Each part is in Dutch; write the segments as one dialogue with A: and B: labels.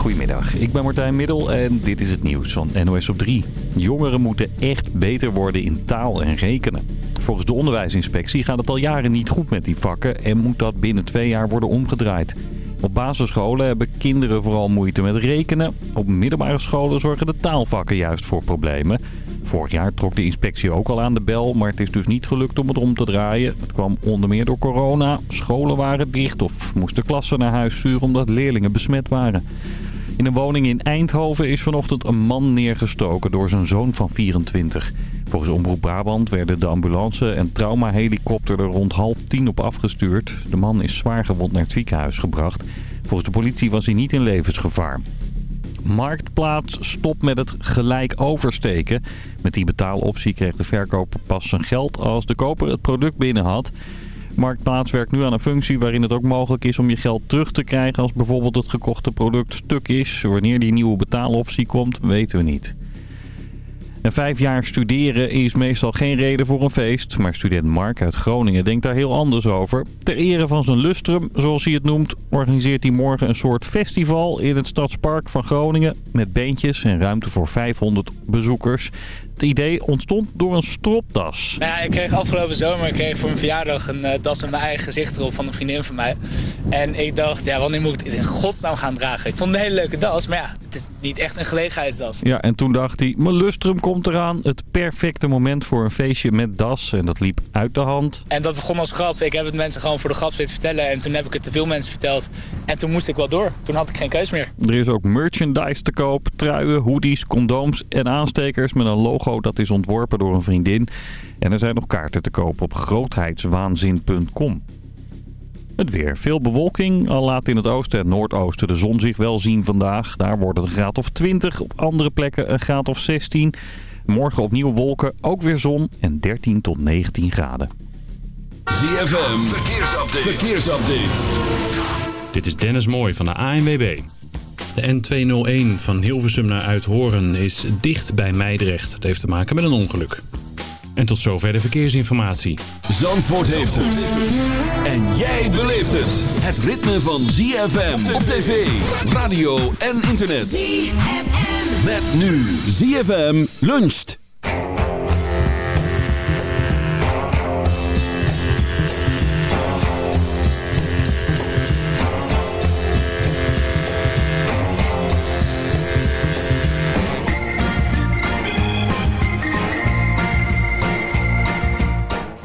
A: Goedemiddag, ik ben Martijn Middel en dit is het nieuws van NOS op 3. Jongeren moeten echt beter worden in taal en rekenen. Volgens de onderwijsinspectie gaat het al jaren niet goed met die vakken en moet dat binnen twee jaar worden omgedraaid. Op basisscholen hebben kinderen vooral moeite met rekenen. Op middelbare scholen zorgen de taalvakken juist voor problemen. Vorig jaar trok de inspectie ook al aan de bel, maar het is dus niet gelukt om het om te draaien. Het kwam onder meer door corona. Scholen waren dicht of moesten klassen naar huis sturen omdat leerlingen besmet waren. In een woning in Eindhoven is vanochtend een man neergestoken door zijn zoon van 24. Volgens Omroep Brabant werden de ambulance en traumahelikopter er rond half tien op afgestuurd. De man is zwaar gewond naar het ziekenhuis gebracht. Volgens de politie was hij niet in levensgevaar. Marktplaats stopt met het gelijk oversteken. Met die betaaloptie kreeg de verkoper pas zijn geld als de koper het product binnen had. Marktplaats werkt nu aan een functie waarin het ook mogelijk is om je geld terug te krijgen als bijvoorbeeld het gekochte product stuk is. Wanneer die nieuwe betaaloptie komt, weten we niet. En vijf jaar studeren is meestal geen reden voor een feest. Maar student Mark uit Groningen denkt daar heel anders over. Ter ere van zijn lustrum, zoals hij het noemt, organiseert hij morgen een soort festival in het Stadspark van Groningen. Met beentjes en ruimte voor 500 bezoekers. Het idee ontstond door een stropdas.
B: Nou ja, ik kreeg afgelopen zomer ik kreeg voor mijn verjaardag een uh, das met mijn eigen gezicht erop van een vriendin van mij. En ik dacht, ja, wanneer moet ik het in godsnaam gaan dragen? Ik vond het een hele leuke das, maar ja, het is niet echt een gelegenheidsdas.
A: Ja, en toen dacht hij, mijn lustrum komt eraan. Het perfecte moment voor een feestje met das. En dat liep uit de hand.
B: En dat begon als grap. Ik heb het mensen gewoon voor de grap zitten vertellen. En toen heb ik het te veel mensen verteld. En toen moest ik wel door. Toen had ik geen keus meer.
A: Er is ook merchandise te koop. Truien, hoodies, condooms en aanstekers met een logo dat is ontworpen door een vriendin. En er zijn nog kaarten te kopen op grootheidswaanzin.com. Het weer. Veel bewolking. Al laat in het oosten en noordoosten de zon zich wel zien vandaag. Daar wordt het een graad of 20. Op andere plekken een graad of 16. Morgen opnieuw wolken. Ook weer zon. En 13 tot 19 graden.
C: ZFM. Verkeersupdate. Verkeersupdate.
D: Dit is Dennis Mooij van de ANWB. De N201 van Hilversum naar Uithoren is dicht bij Meidrecht. Dat heeft te maken met een ongeluk. En tot zover de verkeersinformatie.
C: Zandvoort heeft het. En jij beleeft het. Het ritme van ZFM op tv, radio en internet. ZFM. Met nu ZFM luncht.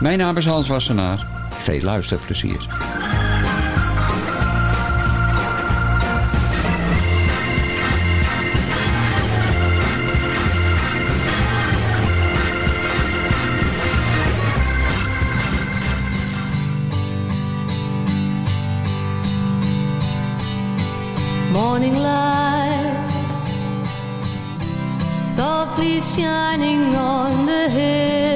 E: mijn naam is Hans Wassenaar. Veel luisterplezier.
F: Morning light Softly shining on the hills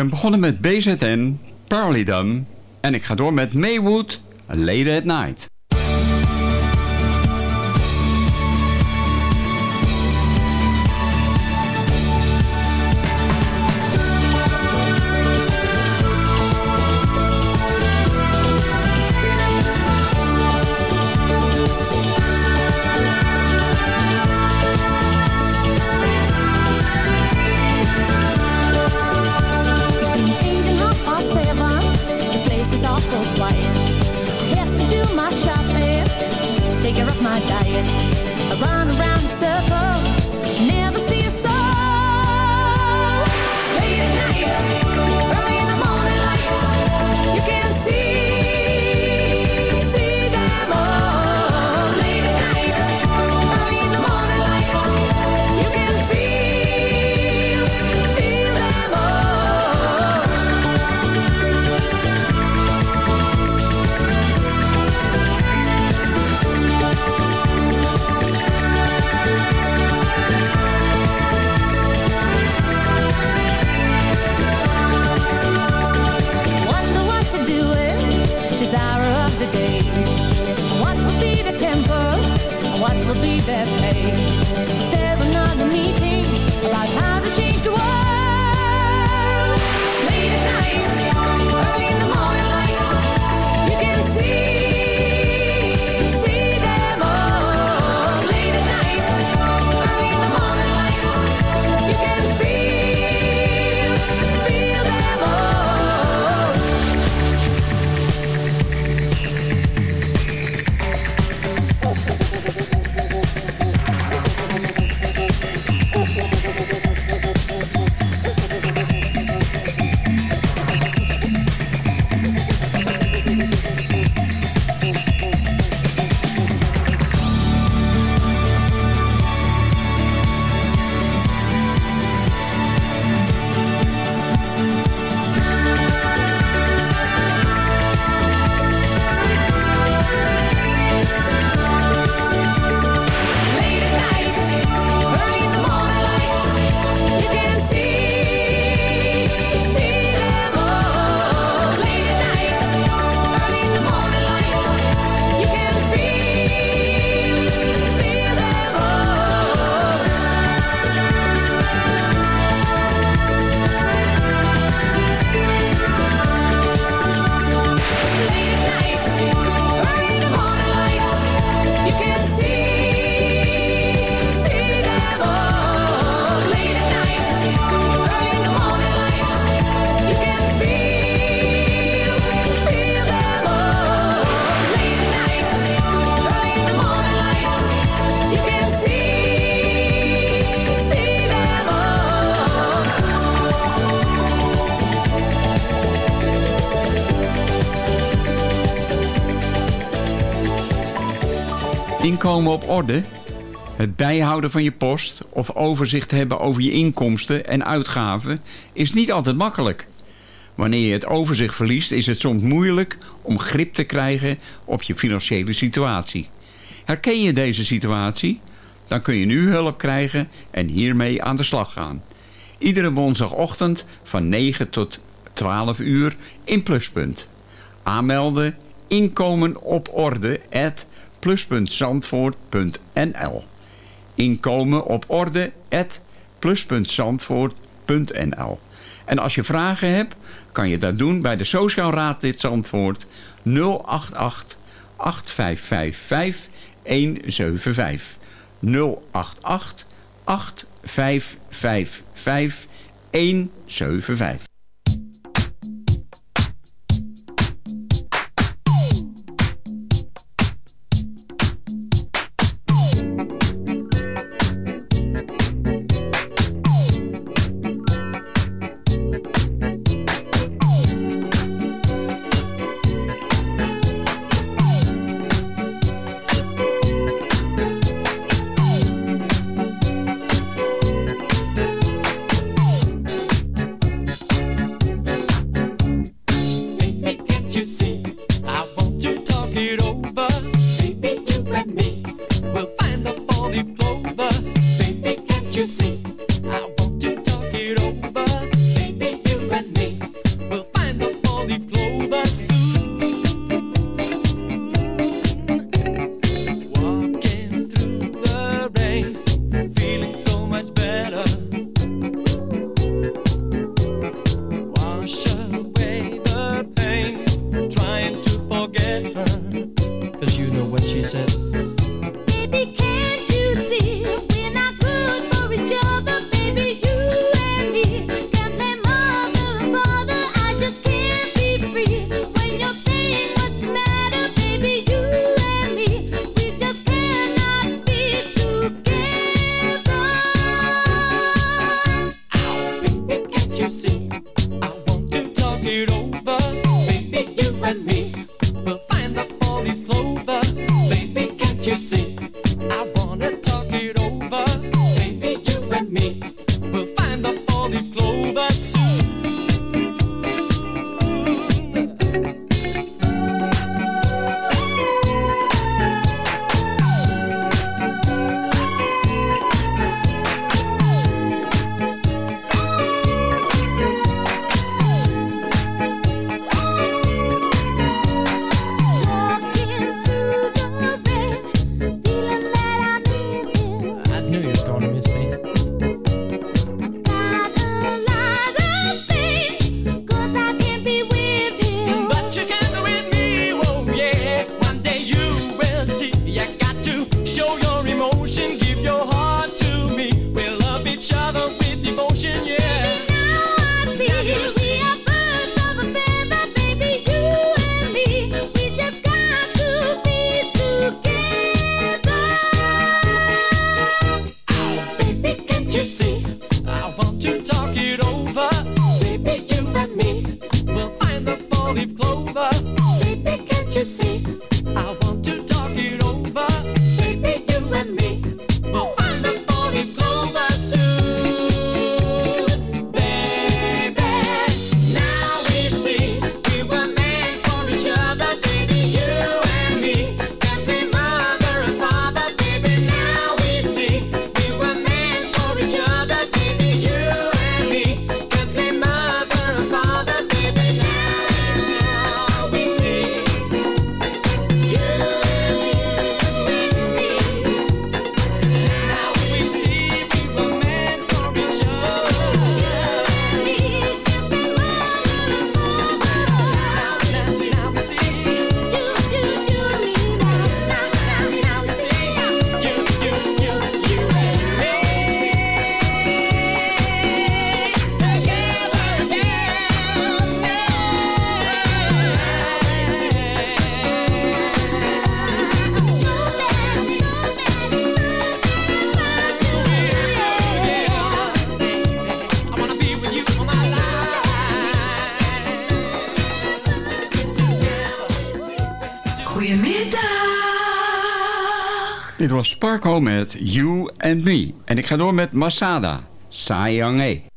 G: ben begonnen met BZN, Paralydum en ik ga door met Maywood, Late at Night. Inkomen op orde? Het bijhouden van je post of overzicht hebben over je inkomsten en uitgaven is niet altijd makkelijk. Wanneer je het overzicht verliest is het soms moeilijk om grip te krijgen op je financiële situatie. Herken je deze situatie? Dan kun je nu hulp krijgen en hiermee aan de slag gaan. Iedere woensdagochtend van 9 tot 12 uur in Pluspunt. Aanmelden inkomen op orde at plus.zandvoort.nl Inkomen op orde at plus.zandvoort.nl En als je vragen hebt, kan je dat doen bij de Sociaal Raadlid Zandvoort 088 8555 175 088 8555 175
H: you
I: know what
J: she
K: said? Park Home met You and Me. En ik ga door met Masada, Sayang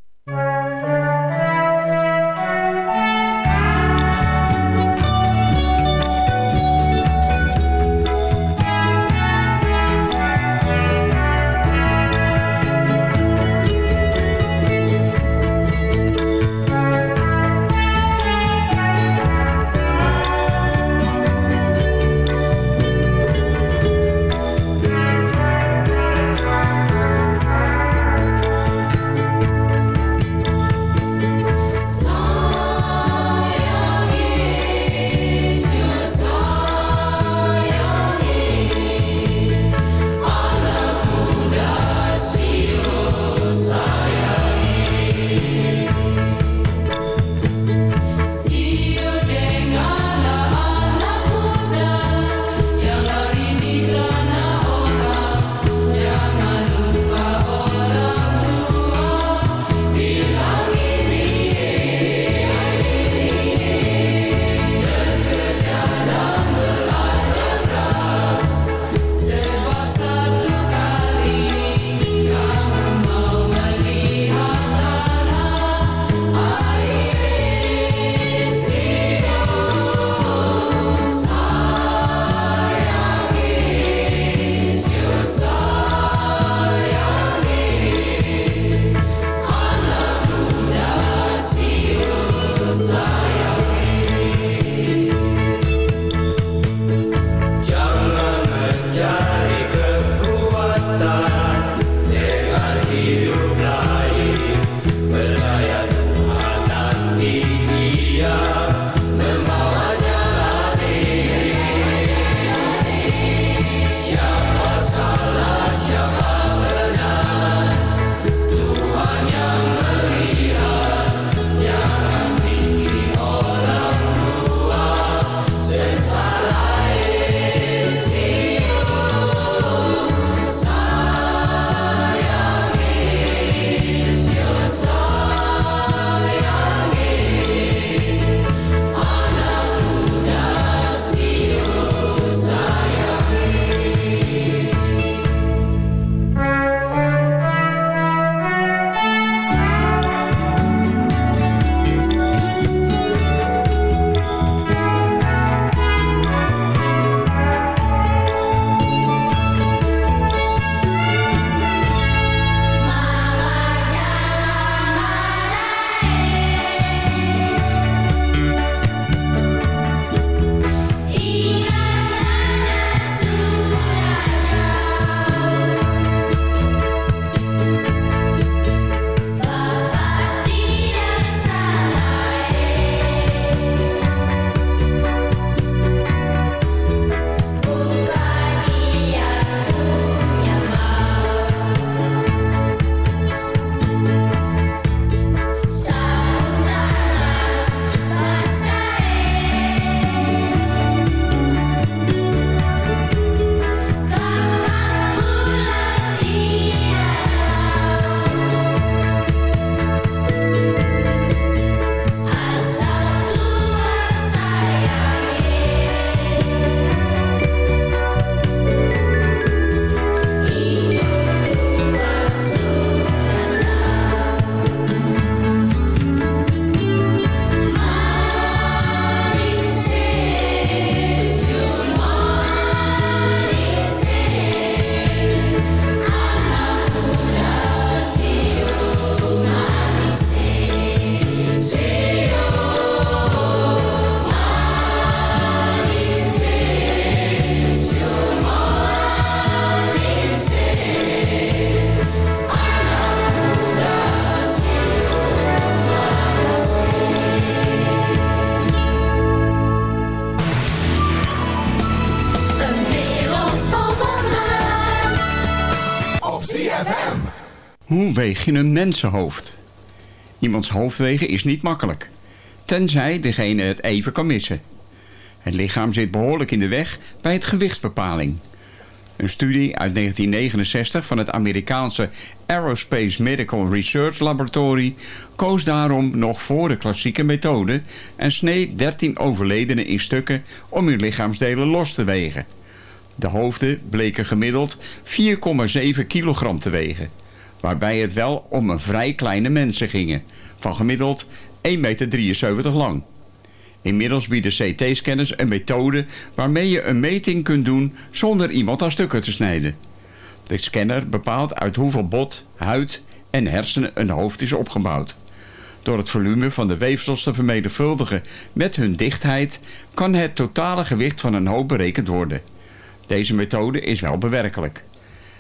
E: Hoe weeg je een mensenhoofd? Iemands hoofd wegen is niet makkelijk. Tenzij degene het even kan missen. Het lichaam zit behoorlijk in de weg bij het gewichtsbepaling. Een studie uit 1969 van het Amerikaanse Aerospace Medical Research Laboratory koos daarom nog voor de klassieke methode en sneed 13 overledenen in stukken om hun lichaamsdelen los te wegen. De hoofden bleken gemiddeld 4,7 kilogram te wegen, waarbij het wel om een vrij kleine mensen gingen, van gemiddeld 1,73 meter lang. Inmiddels bieden CT-scanners een methode waarmee je een meting kunt doen zonder iemand aan stukken te snijden. De scanner bepaalt uit hoeveel bot, huid en hersenen een hoofd is opgebouwd. Door het volume van de weefsels te vermenigvuldigen met hun dichtheid kan het totale gewicht van een hoofd berekend worden. Deze methode is wel bewerkelijk.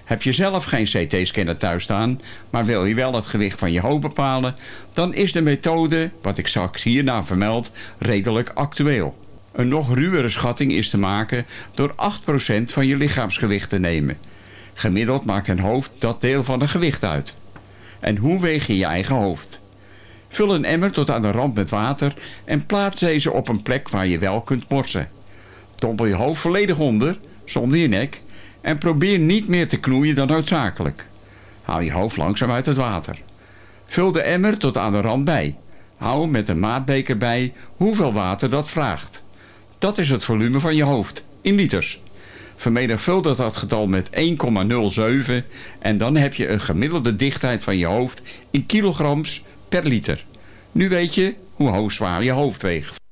E: Heb je zelf geen CT-scanner thuis staan, maar wil je wel het gewicht van je hoofd bepalen, dan is de methode, wat ik straks hierna vermeld, redelijk actueel. Een nog ruwere schatting is te maken door 8% van je lichaamsgewicht te nemen. Gemiddeld maakt een hoofd dat deel van het gewicht uit. En hoe weeg je je eigen hoofd? Vul een emmer tot aan de rand met water en plaats deze op een plek waar je wel kunt morsen. Dompel je hoofd volledig onder, zonder je nek, en probeer niet meer te knoeien dan noodzakelijk. Haal je hoofd langzaam uit het water. Vul de emmer tot aan de rand bij. Hou met een maatbeker bij hoeveel water dat vraagt. Dat is het volume van je hoofd, in liters. Vermenigvuldig dat getal met 1,07 en dan heb je een gemiddelde dichtheid van je hoofd in kilograms per liter. Nu weet je hoe hoog zwaar je hoofd weegt.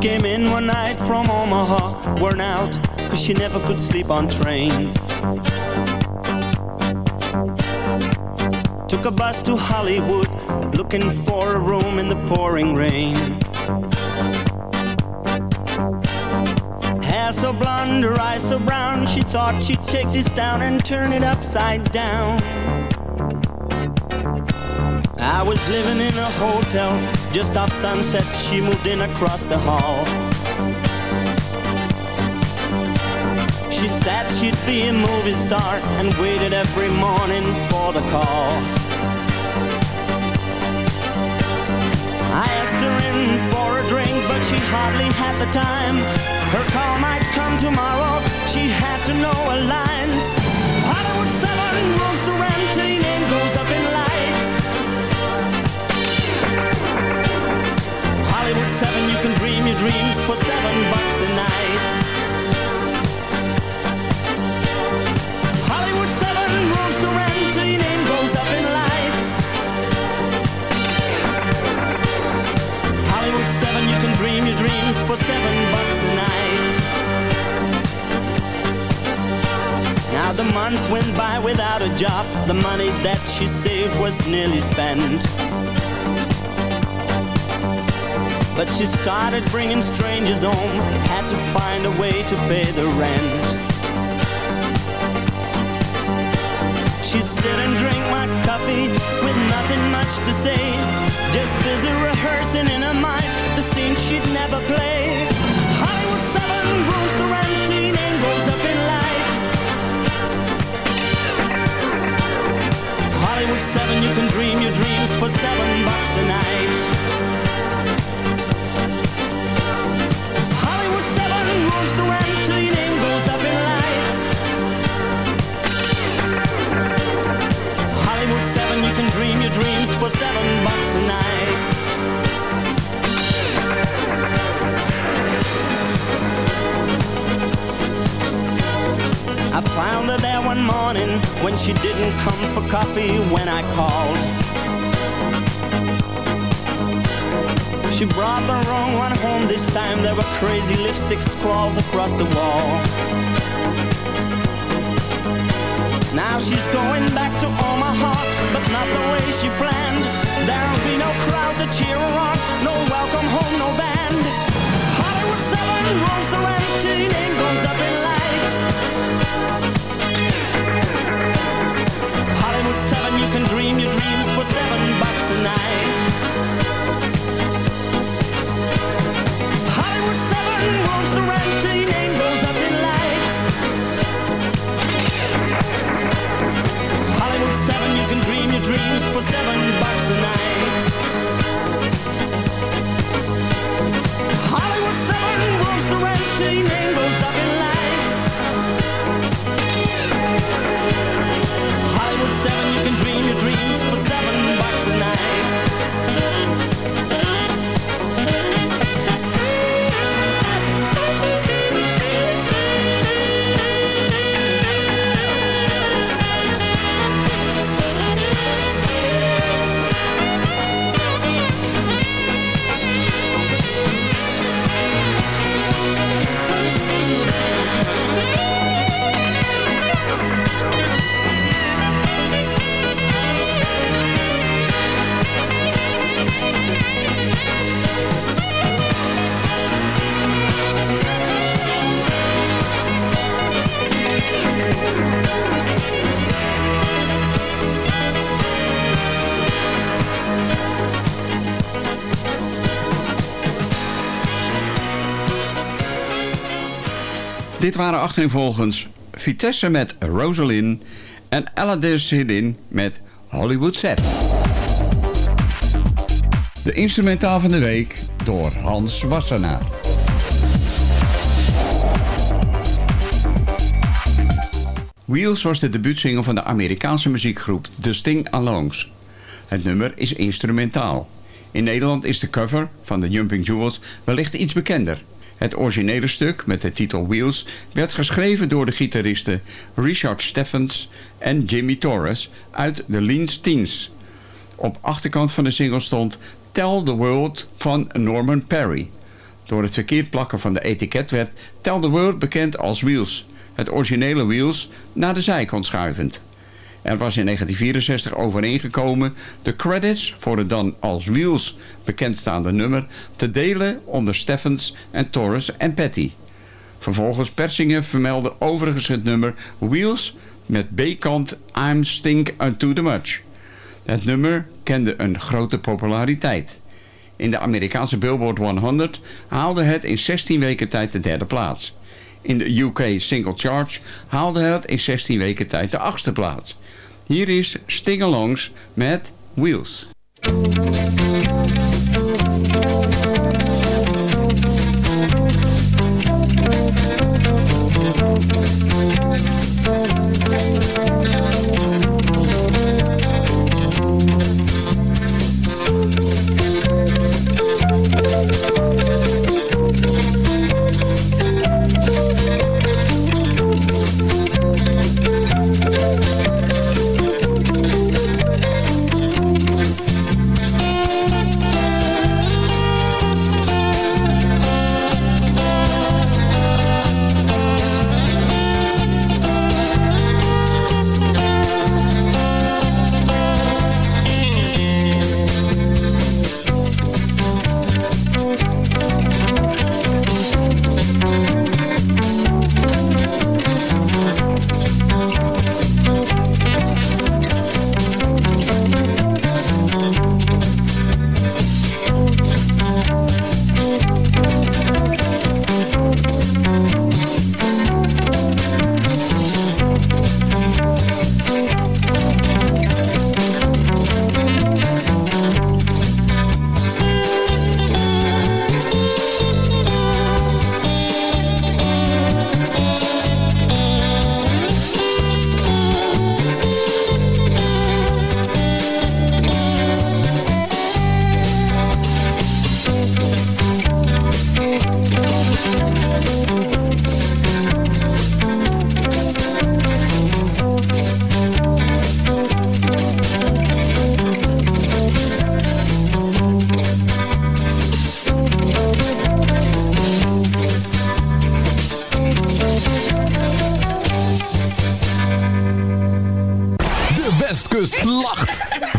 L: Came in one night from Omaha, worn out, cause she never could sleep on trains. Took a bus to Hollywood, looking for a room in the pouring rain. Hair so blonde, her eyes so brown, she thought she'd take this down and turn it upside down. I was living in a hotel just off sunset. She moved in across the hall. She said she'd be a movie star and waited every morning for the call. I asked her in for a drink, but she hardly had the time. Her call might come tomorrow. She had to know her lines. Hollywood 7 rooms to rent, goes Hollywood 7, you can dream your dreams for seven bucks a night. Hollywood 7 rooms to rent, Till your name goes up in lights. Hollywood 7, you can dream your dreams for seven bucks a night. Now the month went by without a job. The money that she saved was nearly spent. But she started bringing strangers home, had to find a way to pay the rent. She'd sit and drink my coffee with nothing much to say, just busy rehearsing in her mind the scene she'd never play. Hollywood 7 rooms to rent, teen up in lights. Hollywood 7, you can dream your dreams for seven bucks a night. She didn't come for coffee when I called. She brought the wrong one home this time. There were crazy lipstick scrawls across the wall. Now she's going back to Omaha, but not the way she planned. There'll be no crowd to cheer her on, no welcome home, no band. Hollywood 7 rolls the rent, goes up in. Seven bucks a night.
E: Dit waren achtereenvolgens Vitesse met Rosalind en Aladdin Hidin met Hollywood Set. De instrumentaal van de week door Hans Wassenaar. Wheels was de debuutsingle van de Amerikaanse muziekgroep The Sting Alongs. Het nummer is instrumentaal. In Nederland is de cover van de Jumping Jewels wellicht iets bekender. Het originele stuk met de titel Wheels werd geschreven door de gitaristen Richard Steffens en Jimmy Torres uit de Lean Teens. Op achterkant van de single stond Tell the World van Norman Perry. door het verkeerd plakken van de etiket werd Tell the World bekend als Wheels. Het originele Wheels naar de zijkant schuivend. Er was in 1964 overeengekomen de credits voor het dan als Wheels bekendstaande nummer te delen onder Steffens en Torres en Petty. Vervolgens persingen vermelden overigens het nummer Wheels met B-kant I'm Stink Unto The Much. Het nummer kende een grote populariteit. In de Amerikaanse Billboard 100 haalde het in 16 weken tijd de derde plaats. In de UK Single Charge haalde het in 16 weken tijd de achtste plaats. Hier is Sting-alongs met Wheels.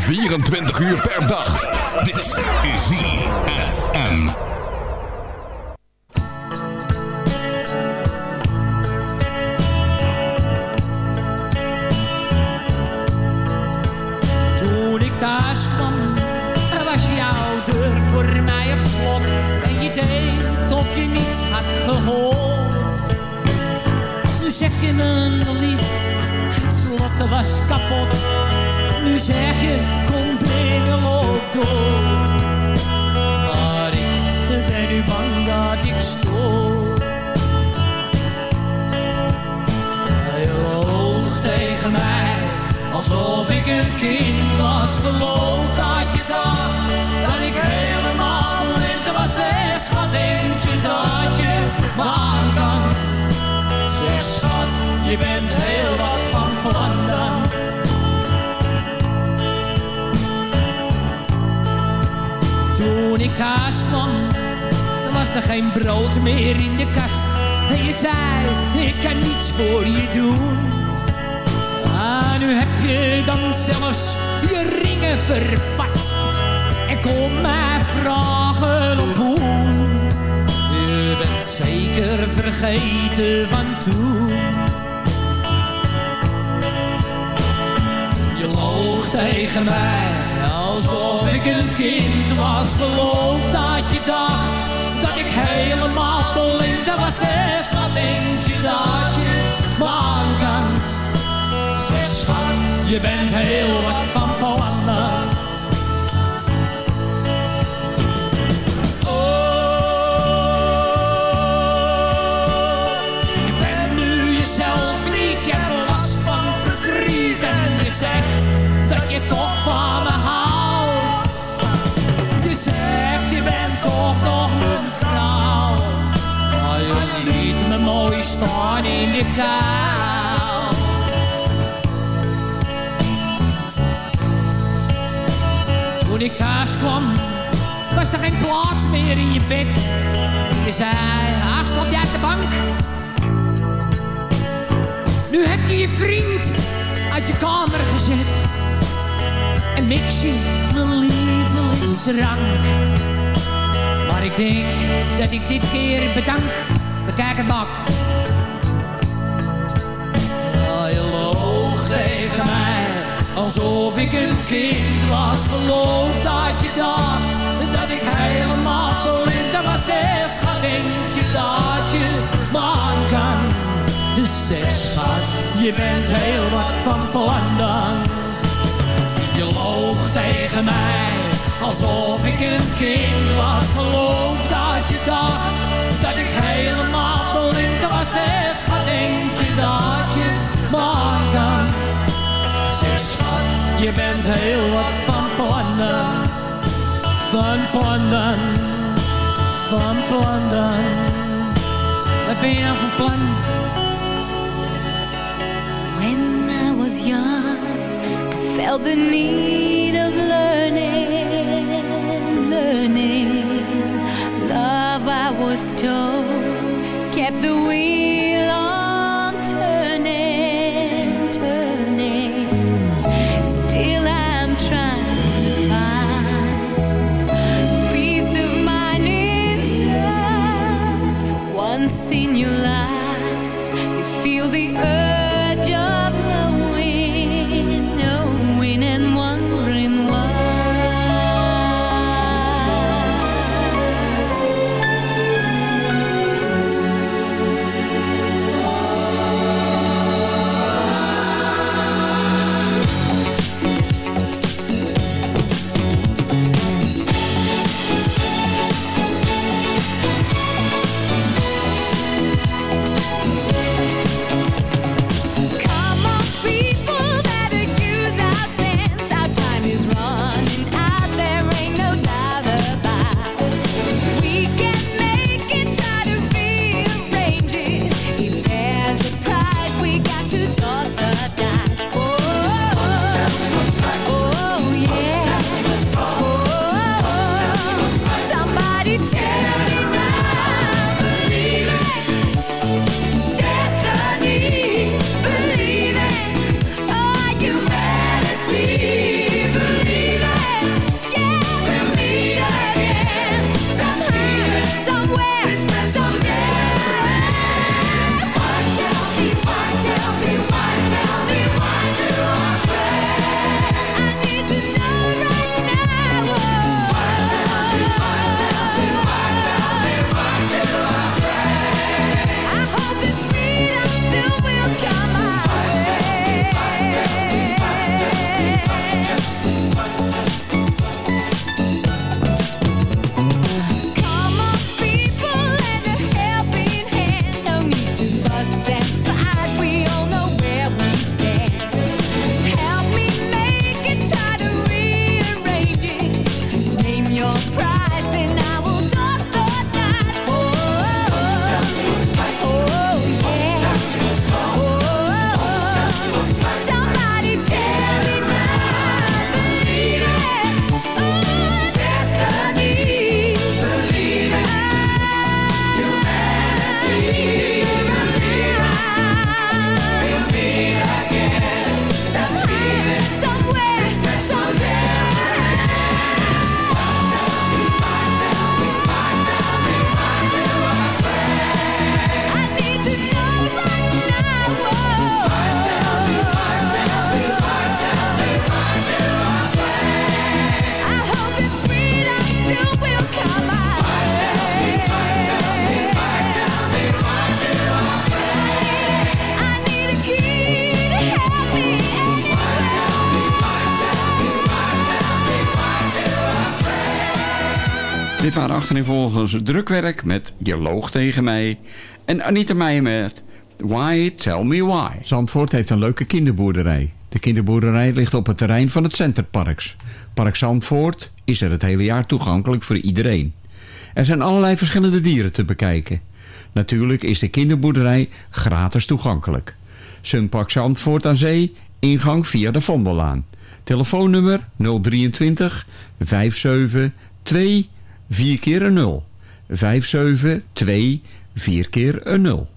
M: 24 uur per dag. Dit is ZFM.
N: Toen ik thuis kwam, was jouw deur voor mij op slot. En je deed of je niets had gehoord. Nu zeg je me lief, het slot was kapot. Nu zeg je, loop door. Maar ik ben nu bang dat ik stoor. Hij loog tegen mij, alsof ik een kind was. Geloof dat je dacht, dat ik helemaal blind was. Zeg, schat, denk je dat je maar kan? Zeg, schat, je bent heel wat Thuis kwam, dan was er geen brood meer in de kast. En je zei, ik kan niets voor je doen. Ah, nu heb je dan zelfs je ringen verpatst. En kom mij vragen op hoe. Je bent zeker vergeten van toen. Je loog tegen mij alsof ik een kind was. Geloof dat je dacht dat ik helemaal blind was. Zeg, wat denk je dat je me aan kan? Schat, je bent heel wat kou. Toen ik thuis kwam, was er geen plaats meer in je bed. Je zei, ach, stap jij uit de bank? Nu heb je je vriend uit je kamer gezet. En mix je mijn lievelingsdrank. Maar ik denk dat ik dit keer bedank. Bekijk het maar. Tegen mij, alsof ik een kind was. Geloof dat je dacht dat ik helemaal blind was. Zeg, schat, denk je dat je me aan kan? Dus zeg, schat, je bent heel wat van plan dan. Je loog tegen mij, alsof ik een kind was. Geloof dat je dacht dat ik helemaal blind was. Zeg, schat, denk je dat je me aan kan? Je bent heel wat van plannen. Van plannen, van plannen. Wat ben je nou van plan?
G: When I was young, I felt the need of learning, learning. Love, I was told,
E: Dit waren achtereenvolgens drukwerk met Je loog tegen mij. En Anita Meijer met Why Tell Me Why. Zandvoort heeft een leuke kinderboerderij. De kinderboerderij ligt op het terrein van het Centerparks. Park Zandvoort is er het hele jaar toegankelijk voor iedereen. Er zijn allerlei verschillende dieren te bekijken. Natuurlijk is de kinderboerderij gratis toegankelijk. Sunpark Zandvoort aan Zee, ingang via de Vondellaan. Telefoonnummer 023 57 2
G: 4 keer een 0. 572 4 keer een 0.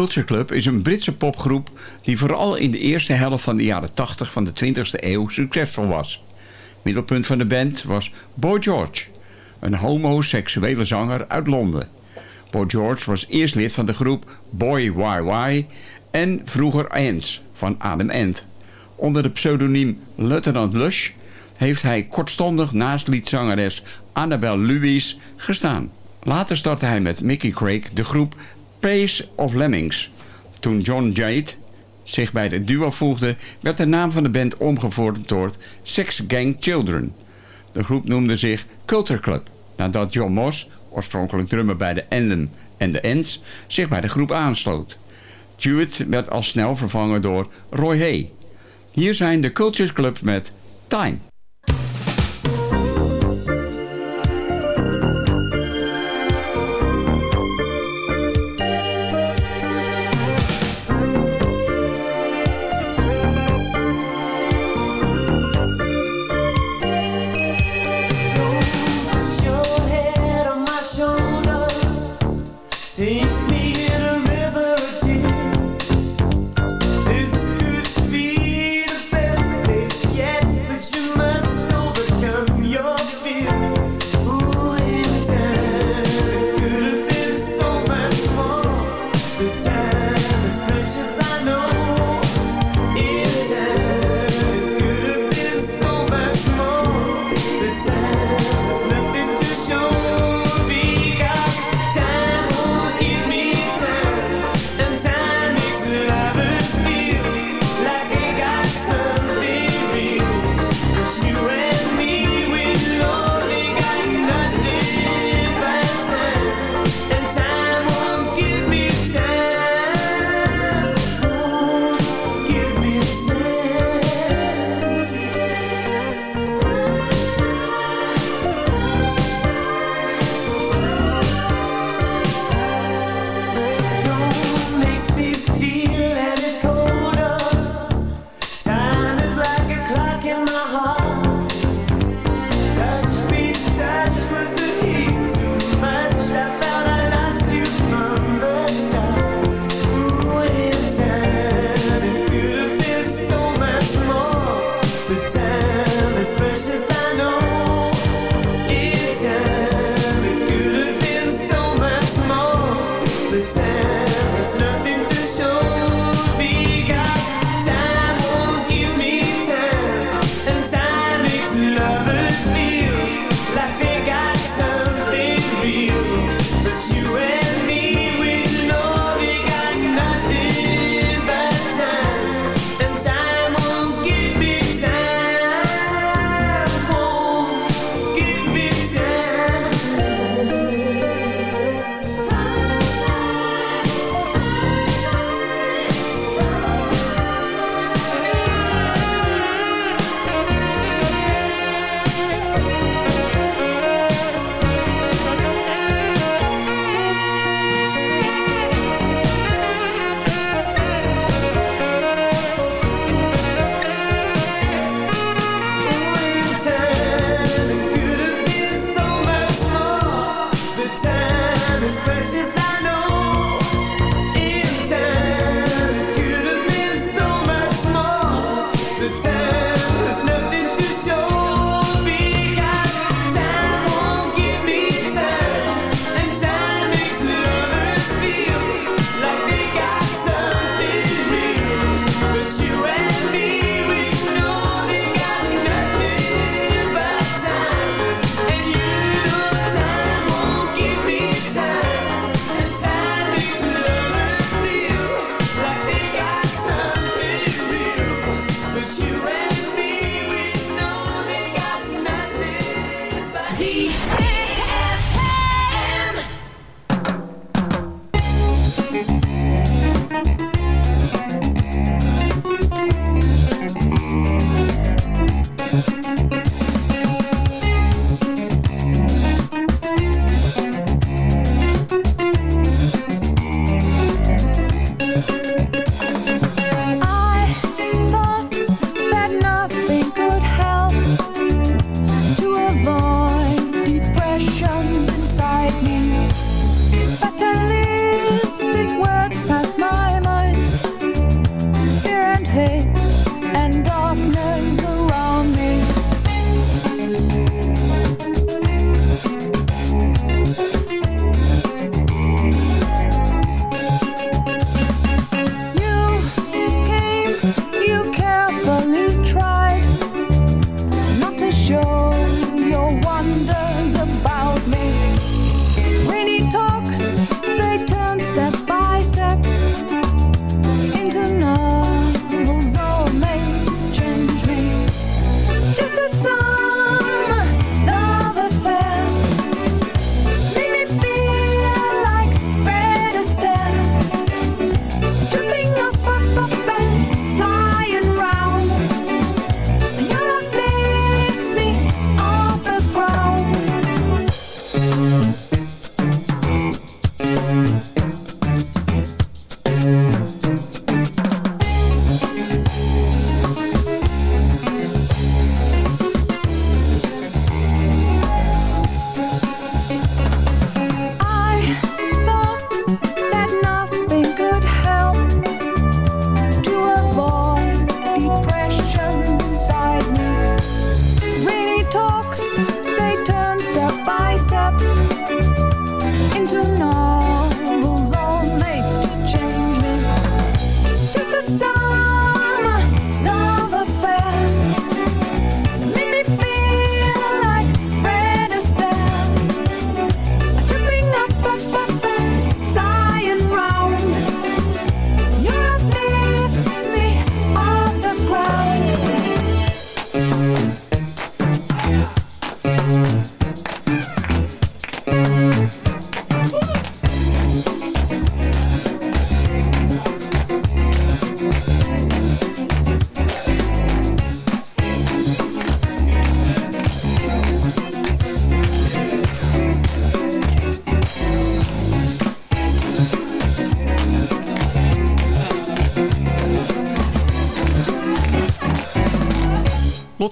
G: Culture Club is een Britse popgroep die vooral in de eerste helft van de jaren 80 van de 20e eeuw succesvol was. Middelpunt van de band was Boy George, een homoseksuele zanger uit Londen. Boy George was eerst lid van de groep Boy YY en vroeger Ants van Adam Ant. Onder de pseudoniem Lieutenant Lush heeft hij kortstondig naast liedzangeres Annabel Louise gestaan. Later startte hij met Mickey Craig de groep Pace of Lemmings. Toen John Jade zich bij het duo voegde, werd de naam van de band omgevormd door Sex Gang Children. De groep noemde zich Culture Club, nadat John Moss, oorspronkelijk drummer bij de Enden en de Ends, zich bij de groep aansloot. Jewett werd al snel vervangen door Roy Hay. Hier zijn de Culture Club met Time.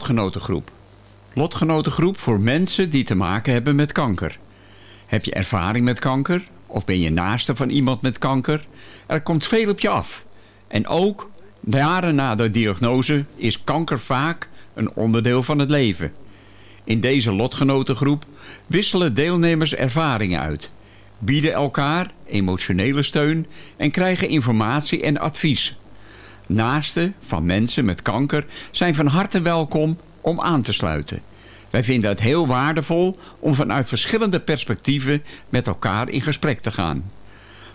G: Lotgenotengroep. Lotgenotengroep voor mensen die te maken hebben met kanker. Heb je ervaring met kanker? Of ben je naaste van iemand met kanker? Er komt veel op je af. En ook jaren na de diagnose is kanker vaak een onderdeel van het leven. In deze lotgenotengroep wisselen deelnemers ervaringen uit, bieden elkaar emotionele steun en krijgen informatie en advies. Naasten van mensen met kanker zijn van harte welkom om aan te sluiten. Wij vinden het heel waardevol om vanuit verschillende perspectieven met elkaar in gesprek te gaan.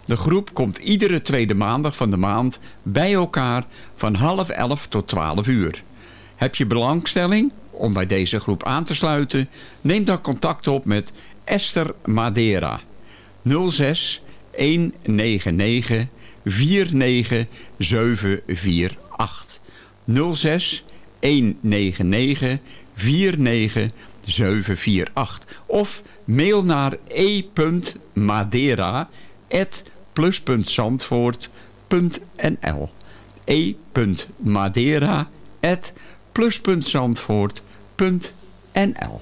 G: De groep komt iedere tweede maandag van de maand bij elkaar van half elf tot twaalf uur. Heb je belangstelling om bij deze groep aan te sluiten? Neem dan contact op met Esther Madeira 06 199 49748 06 199 49748 of mail naar e.madera@plus.zandvoort.nl e.madera@plus.zandvoort.nl